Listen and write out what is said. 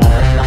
God.